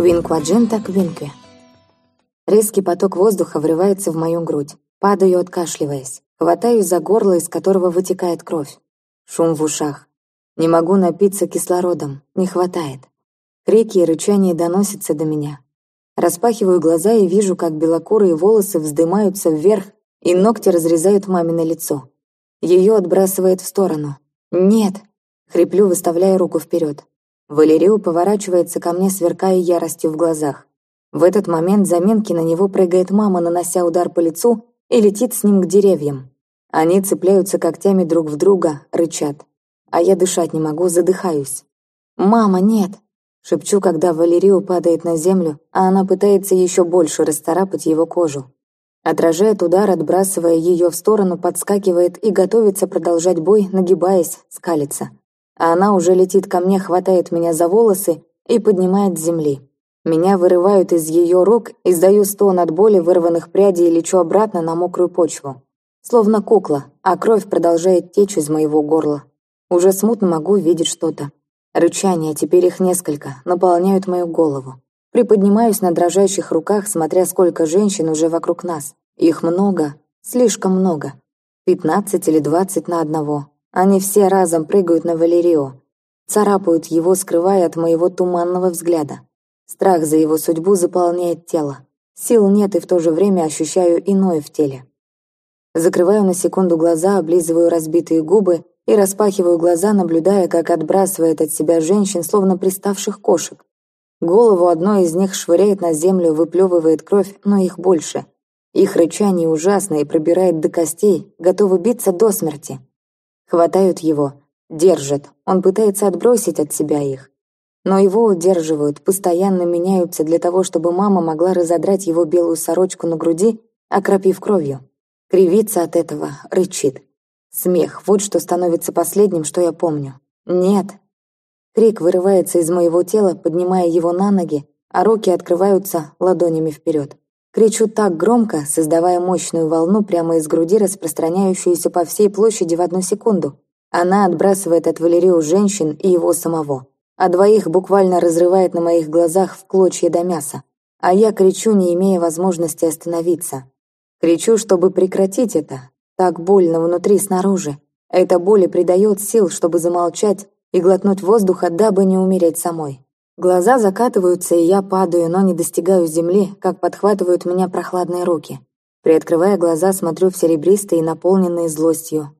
Квинкваджинта квинкве. Резкий поток воздуха врывается в мою грудь. Падаю, откашливаясь. Хватаюсь за горло, из которого вытекает кровь. Шум в ушах. Не могу напиться кислородом. Не хватает. Крики и рычания доносятся до меня. Распахиваю глаза и вижу, как белокурые волосы вздымаются вверх, и ногти разрезают мамино лицо. Ее отбрасывает в сторону. «Нет!» — хриплю, выставляя руку вперед. Валерио поворачивается ко мне, сверкая яростью в глазах. В этот момент заминки на него прыгает мама, нанося удар по лицу, и летит с ним к деревьям. Они цепляются когтями друг в друга, рычат. А я дышать не могу, задыхаюсь. «Мама, нет!» Шепчу, когда Валерио падает на землю, а она пытается еще больше расцарапать его кожу. Отражает удар, отбрасывая ее в сторону, подскакивает и готовится продолжать бой, нагибаясь, скалится а она уже летит ко мне, хватает меня за волосы и поднимает с земли. Меня вырывают из ее рук, издаю стон от боли вырванных прядей и лечу обратно на мокрую почву. Словно кукла, а кровь продолжает течь из моего горла. Уже смутно могу видеть что-то. Рычания, теперь их несколько, наполняют мою голову. Приподнимаюсь на дрожащих руках, смотря сколько женщин уже вокруг нас. Их много, слишком много. Пятнадцать или двадцать на одного. Они все разом прыгают на Валерио, царапают его, скрывая от моего туманного взгляда. Страх за его судьбу заполняет тело. Сил нет, и в то же время ощущаю иное в теле. Закрываю на секунду глаза, облизываю разбитые губы и распахиваю глаза, наблюдая, как отбрасывает от себя женщин, словно приставших кошек. Голову одной из них швыряет на землю, выплевывает кровь, но их больше. Их рычание ужасно и пробирает до костей, готовы биться до смерти. Хватают его, держат, он пытается отбросить от себя их. Но его удерживают, постоянно меняются для того, чтобы мама могла разодрать его белую сорочку на груди, окропив кровью. Кривится от этого, рычит. Смех, вот что становится последним, что я помню. Нет. Крик вырывается из моего тела, поднимая его на ноги, а руки открываются ладонями вперед. Кричу так громко, создавая мощную волну прямо из груди, распространяющуюся по всей площади в одну секунду. Она отбрасывает от Валерию женщин и его самого. А двоих буквально разрывает на моих глазах в клочья до мяса. А я кричу, не имея возможности остановиться. Кричу, чтобы прекратить это. Так больно внутри, снаружи. Эта боль придает сил, чтобы замолчать и глотнуть воздуха, дабы не умереть самой. Глаза закатываются, и я падаю, но не достигаю земли, как подхватывают меня прохладные руки. Приоткрывая глаза, смотрю в серебристые, наполненные злостью.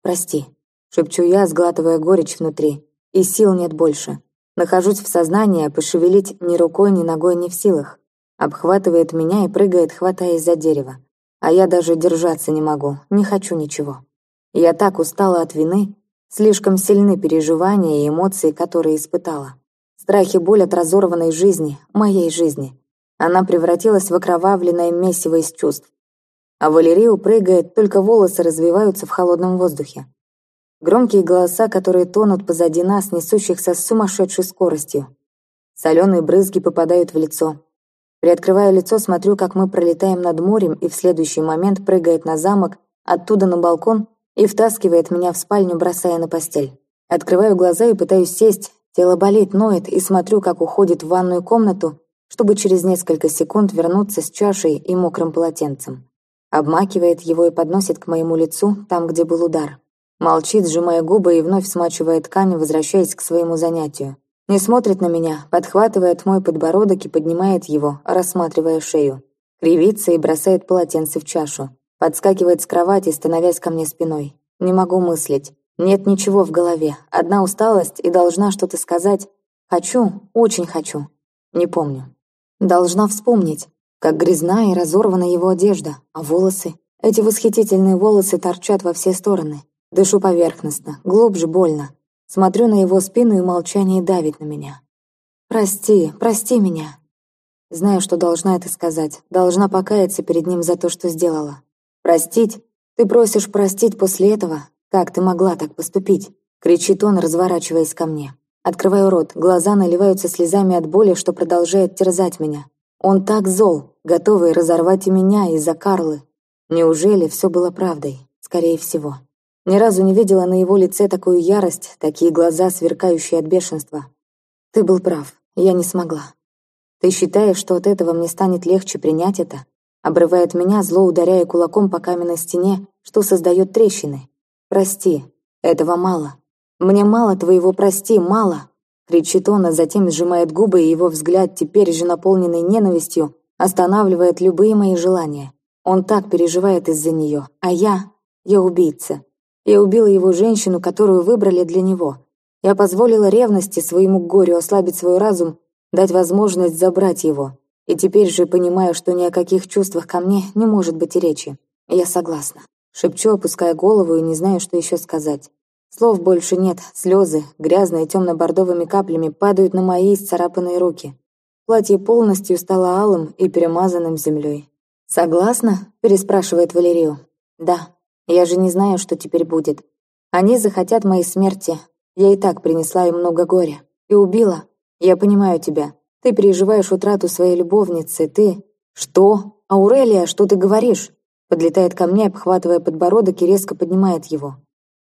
«Прости», — шепчу я, сглатывая горечь внутри. И сил нет больше. Нахожусь в сознании, а пошевелить ни рукой, ни ногой не в силах. Обхватывает меня и прыгает, хватаясь за дерево. А я даже держаться не могу, не хочу ничего. Я так устала от вины, слишком сильны переживания и эмоции, которые испытала. Страх и боль от разорванной жизни, моей жизни. Она превратилась в окровавленное месиво из чувств. А Валерию прыгает, только волосы развиваются в холодном воздухе. Громкие голоса, которые тонут позади нас, несущихся с сумасшедшей скоростью. Соленые брызги попадают в лицо. Приоткрывая лицо, смотрю, как мы пролетаем над морем, и в следующий момент прыгает на замок, оттуда на балкон и втаскивает меня в спальню, бросая на постель. Открываю глаза и пытаюсь сесть, Тело болит, ноет, и смотрю, как уходит в ванную комнату, чтобы через несколько секунд вернуться с чашей и мокрым полотенцем. Обмакивает его и подносит к моему лицу, там, где был удар. Молчит, сжимая губы и вновь смачивая ткань, возвращаясь к своему занятию. Не смотрит на меня, подхватывает мой подбородок и поднимает его, рассматривая шею. Кривится и бросает полотенце в чашу. Подскакивает с кровати, становясь ко мне спиной. Не могу мыслить. Нет ничего в голове, одна усталость и должна что-то сказать. Хочу, очень хочу. Не помню. Должна вспомнить, как грязна и разорвана его одежда, а волосы. Эти восхитительные волосы торчат во все стороны. Дышу поверхностно, глубже больно. Смотрю на его спину, и молчание давит на меня. «Прости, прости меня». Знаю, что должна это сказать, должна покаяться перед ним за то, что сделала. «Простить? Ты просишь простить после этого? «Как ты могла так поступить?» — кричит он, разворачиваясь ко мне. Открываю рот, глаза наливаются слезами от боли, что продолжает терзать меня. Он так зол, готовый разорвать и меня из-за Карлы. Неужели все было правдой? Скорее всего. Ни разу не видела на его лице такую ярость, такие глаза, сверкающие от бешенства. Ты был прав, я не смогла. Ты считаешь, что от этого мне станет легче принять это? Обрывает меня, зло ударяя кулаком по каменной стене, что создает трещины. Прости, этого мало. Мне мало твоего прости, мало. Кричит он, а затем сжимает губы, и его взгляд, теперь же наполненный ненавистью, останавливает любые мои желания. Он так переживает из-за нее, а я... Я убийца. Я убила его женщину, которую выбрали для него. Я позволила ревности своему горю ослабить свой разум, дать возможность забрать его. И теперь же понимаю, что ни о каких чувствах ко мне не может быть и речи. Я согласна. Шепчу, опуская голову и не знаю, что еще сказать. Слов больше нет, слезы, грязные темно-бордовыми каплями, падают на мои исцарапанные руки. Платье полностью стало алым и перемазанным землей. «Согласна?» – переспрашивает Валерию. «Да. Я же не знаю, что теперь будет. Они захотят моей смерти. Я и так принесла им много горя. И убила. Я понимаю тебя. Ты переживаешь утрату своей любовницы. Ты...» «Что? Аурелия, что ты говоришь?» Подлетает ко мне, обхватывая подбородок и резко поднимает его.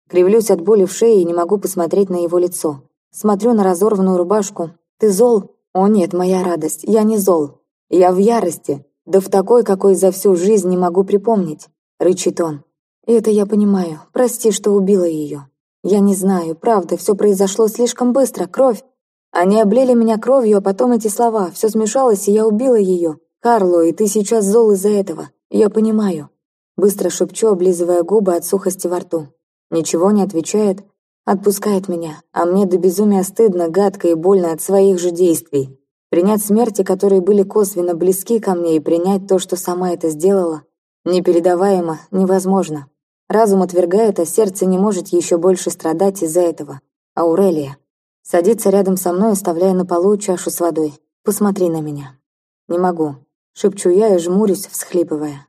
Кривлюсь от боли в шее и не могу посмотреть на его лицо. Смотрю на разорванную рубашку. «Ты зол?» «О нет, моя радость, я не зол. Я в ярости. Да в такой, какой за всю жизнь не могу припомнить», — рычит он. И это я понимаю. Прости, что убила ее. Я не знаю, правда, все произошло слишком быстро, кровь. Они облили меня кровью, а потом эти слова. Все смешалось, и я убила ее. Карло, и ты сейчас зол из-за этого. Я понимаю. Быстро шепчу, облизывая губы от сухости во рту. Ничего не отвечает, отпускает меня, а мне до безумия стыдно, гадко и больно от своих же действий. Принять смерти, которые были косвенно близки ко мне, и принять то, что сама это сделала, непередаваемо, невозможно. Разум отвергает, а сердце не может еще больше страдать из-за этого. Аурелия. Садится рядом со мной, оставляя на полу чашу с водой. «Посмотри на меня». «Не могу», — шепчу я и жмурюсь, всхлипывая.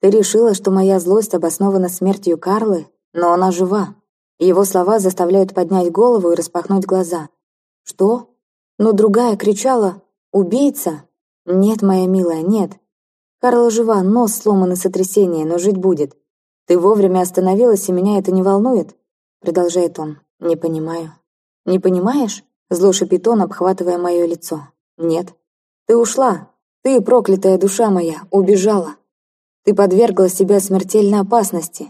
«Ты решила, что моя злость обоснована смертью Карлы?» Но она жива. Его слова заставляют поднять голову и распахнуть глаза. «Что?» Но другая кричала «Убийца?» «Нет, моя милая, нет. Карла жива, нос сломан и сотрясение, но жить будет. Ты вовремя остановилась, и меня это не волнует?» Продолжает он. «Не понимаю». «Не понимаешь?» Зло шипит он, обхватывая мое лицо. «Нет. Ты ушла. Ты, проклятая душа моя, убежала. Ты подвергла себя смертельной опасности.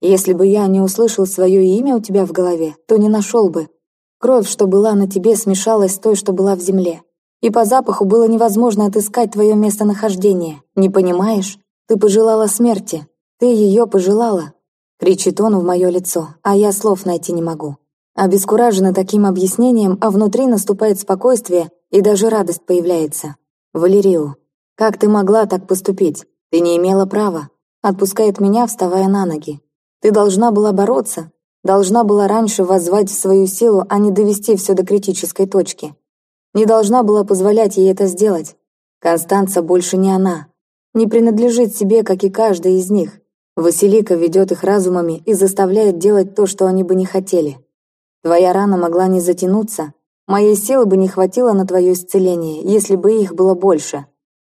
Если бы я не услышал свое имя у тебя в голове, то не нашел бы. Кровь, что была на тебе, смешалась с той, что была в земле. И по запаху было невозможно отыскать твое местонахождение. Не понимаешь? Ты пожелала смерти. Ты ее пожелала. Кричит он в мое лицо, а я слов найти не могу. Обескуражена таким объяснением, а внутри наступает спокойствие и даже радость появляется. Валерию, как ты могла так поступить? Ты не имела права. Отпускает меня, вставая на ноги. Ты должна была бороться, должна была раньше воззвать в свою силу, а не довести все до критической точки. Не должна была позволять ей это сделать. Констанца больше не она. Не принадлежит себе, как и каждый из них. Василика ведет их разумами и заставляет делать то, что они бы не хотели. Твоя рана могла не затянуться, моей силы бы не хватило на твое исцеление, если бы их было больше.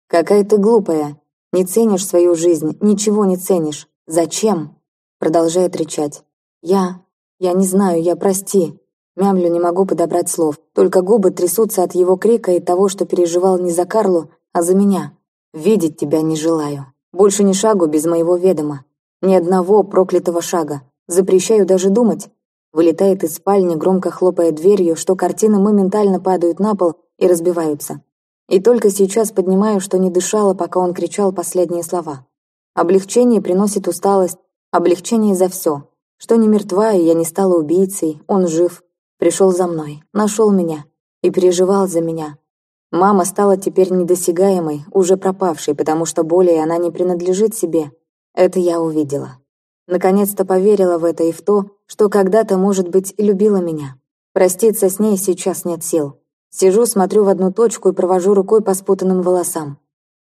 Какая ты глупая. Не ценишь свою жизнь, ничего не ценишь. Зачем? Продолжает рычать. «Я... я не знаю, я прости». Мямлю не могу подобрать слов. Только губы трясутся от его крика и того, что переживал не за Карлу, а за меня. Видеть тебя не желаю. Больше ни шагу без моего ведома. Ни одного проклятого шага. Запрещаю даже думать. Вылетает из спальни, громко хлопая дверью, что картины моментально падают на пол и разбиваются. И только сейчас поднимаю, что не дышала, пока он кричал последние слова. Облегчение приносит усталость, Облегчение за все. Что не мертва, и я не стала убийцей, он жив. Пришел за мной, нашел меня и переживал за меня. Мама стала теперь недосягаемой, уже пропавшей, потому что более она не принадлежит себе. Это я увидела. Наконец-то поверила в это и в то, что когда-то, может быть, любила меня. Проститься с ней сейчас нет сил. Сижу, смотрю в одну точку и провожу рукой по спутанным волосам.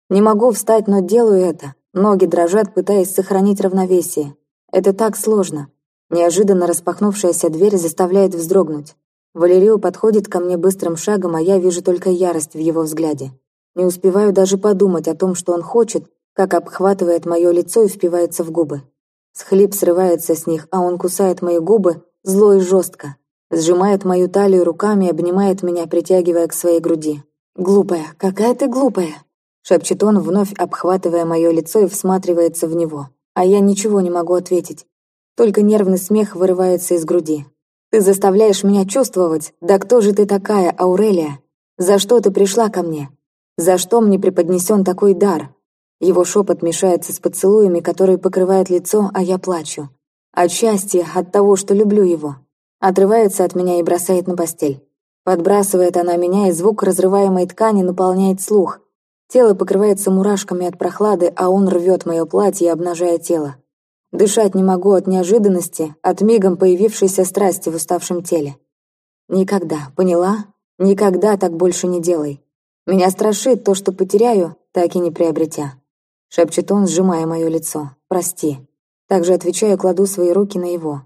Не могу встать, но делаю это. Ноги дрожат, пытаясь сохранить равновесие. Это так сложно. Неожиданно распахнувшаяся дверь заставляет вздрогнуть. Валерию подходит ко мне быстрым шагом, а я вижу только ярость в его взгляде. Не успеваю даже подумать о том, что он хочет, как обхватывает мое лицо и впивается в губы. Схлип срывается с них, а он кусает мои губы зло и жестко. Сжимает мою талию руками обнимает меня, притягивая к своей груди. «Глупая, какая ты глупая!» Шепчет он, вновь обхватывая мое лицо и всматривается в него. А я ничего не могу ответить. Только нервный смех вырывается из груди. «Ты заставляешь меня чувствовать. Да кто же ты такая, Аурелия? За что ты пришла ко мне? За что мне преподнесен такой дар?» Его шепот мешается с поцелуями, которые покрывают лицо, а я плачу. От счастья, от того, что люблю его. Отрывается от меня и бросает на постель. Подбрасывает она меня, и звук разрываемой ткани наполняет слух. Тело покрывается мурашками от прохлады, а он рвет мое платье, обнажая тело. Дышать не могу от неожиданности, от мигом появившейся страсти в уставшем теле. Никогда, поняла? Никогда так больше не делай. Меня страшит то, что потеряю, так и не приобретя. Шепчет он, сжимая мое лицо. «Прости». Также отвечаю, кладу свои руки на его.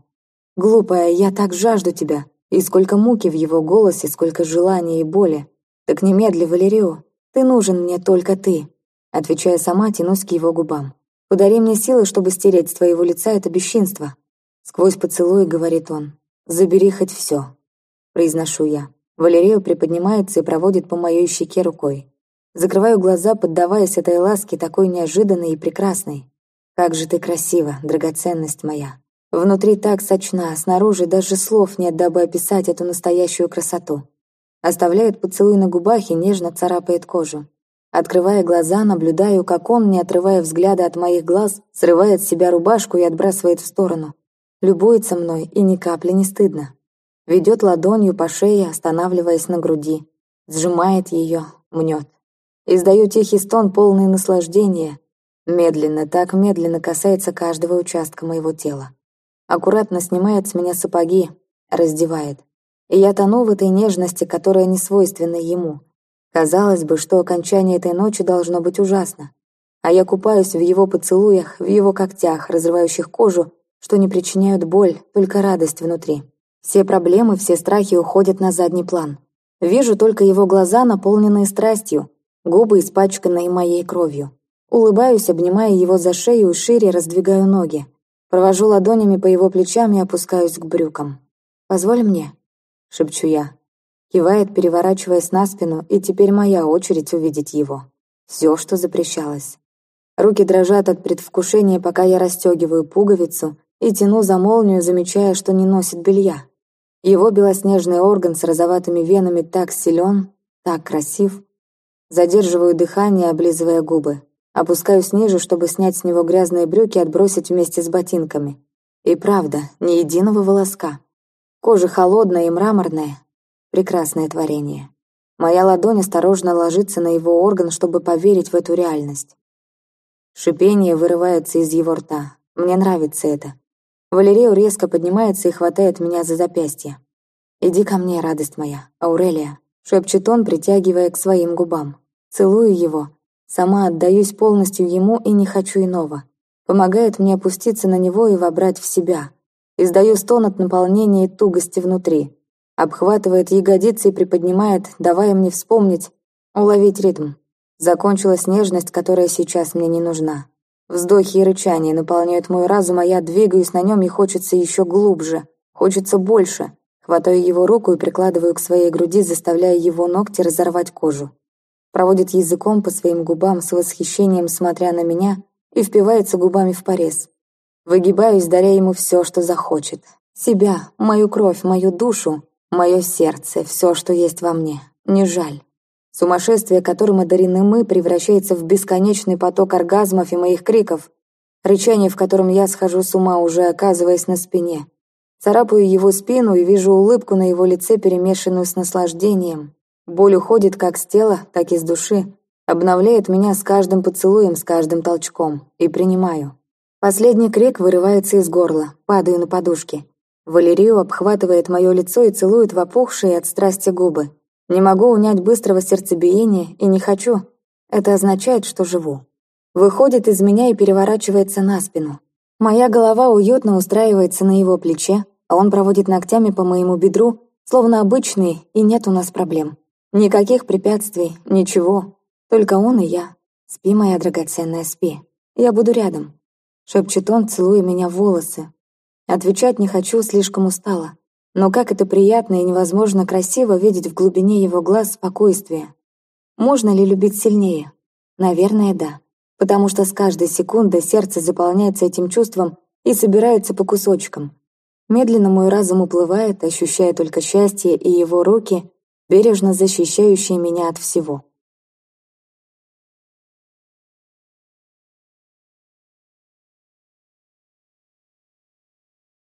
«Глупая, я так жажду тебя». И сколько муки в его голосе, сколько желания и боли. Так немедли, Валерио. Ты нужен мне только ты. Отвечая сама, тянусь к его губам. Подари мне силы, чтобы стереть с твоего лица это бесчинство. Сквозь поцелуй говорит он. Забери хоть все. Произношу я. Валерио приподнимается и проводит по моей щеке рукой. Закрываю глаза, поддаваясь этой ласке, такой неожиданной и прекрасной. Как же ты красива, драгоценность моя. Внутри так сочна, снаружи даже слов нет, дабы описать эту настоящую красоту. Оставляет поцелуй на губах и нежно царапает кожу. Открывая глаза, наблюдаю, как он, не отрывая взгляда от моих глаз, срывает с себя рубашку и отбрасывает в сторону. Любуется мной, и ни капли не стыдно. Ведет ладонью по шее, останавливаясь на груди. Сжимает ее, мнет. Издаю тихий стон, полный наслаждения. Медленно, так медленно касается каждого участка моего тела. Аккуратно снимает с меня сапоги, раздевает. И я тону в этой нежности, которая не свойственна ему. Казалось бы, что окончание этой ночи должно быть ужасно. А я купаюсь в его поцелуях, в его когтях, разрывающих кожу, что не причиняют боль, только радость внутри. Все проблемы, все страхи уходят на задний план. Вижу только его глаза, наполненные страстью, губы испачканные моей кровью. Улыбаюсь, обнимая его за шею шире раздвигаю ноги. Провожу ладонями по его плечам и опускаюсь к брюкам. «Позволь мне», — шепчу я. Кивает, переворачиваясь на спину, и теперь моя очередь увидеть его. Все, что запрещалось. Руки дрожат от предвкушения, пока я расстегиваю пуговицу и тяну за молнию, замечая, что не носит белья. Его белоснежный орган с розоватыми венами так силен, так красив, Задерживаю дыхание, облизывая губы. Опускаюсь ниже, чтобы снять с него грязные брюки и отбросить вместе с ботинками. И правда, ни единого волоска. Кожа холодная и мраморная. Прекрасное творение. Моя ладонь осторожно ложится на его орган, чтобы поверить в эту реальность. Шипение вырывается из его рта. Мне нравится это. Валерио резко поднимается и хватает меня за запястье. «Иди ко мне, радость моя, Аурелия», шепчет он, притягивая к своим губам. Целую его. Сама отдаюсь полностью ему и не хочу иного. Помогает мне опуститься на него и вобрать в себя. Издаю стон от наполнения и тугости внутри. Обхватывает ягодицы и приподнимает, давая мне вспомнить, уловить ритм. Закончилась нежность, которая сейчас мне не нужна. Вздохи и рычания наполняют мой разум, а я двигаюсь на нем и хочется еще глубже, хочется больше. Хватаю его руку и прикладываю к своей груди, заставляя его ногти разорвать кожу. Проводит языком по своим губам с восхищением, смотря на меня, и впивается губами в порез. Выгибаюсь, даря ему все, что захочет. Себя, мою кровь, мою душу, мое сердце, все, что есть во мне. Не жаль. Сумасшествие, которым одарены мы, превращается в бесконечный поток оргазмов и моих криков, рычание, в котором я схожу с ума, уже оказываясь на спине. Царапаю его спину и вижу улыбку на его лице, перемешанную с наслаждением. Боль уходит как с тела, так и с души. Обновляет меня с каждым поцелуем, с каждым толчком. И принимаю. Последний крик вырывается из горла. Падаю на подушки. Валерию обхватывает мое лицо и целует в опухшие от страсти губы. Не могу унять быстрого сердцебиения и не хочу. Это означает, что живу. Выходит из меня и переворачивается на спину. Моя голова уютно устраивается на его плече, а он проводит ногтями по моему бедру, словно обычный, и нет у нас проблем. Никаких препятствий, ничего. Только он и я. Спи, моя драгоценная, спи. Я буду рядом. Шепчет он, целуя меня в волосы. Отвечать не хочу, слишком устала. Но как это приятно и невозможно красиво видеть в глубине его глаз спокойствие. Можно ли любить сильнее? Наверное, да. Потому что с каждой секундой сердце заполняется этим чувством и собирается по кусочкам. Медленно мой разум уплывает, ощущая только счастье и его руки, бережно защищающие меня от всего.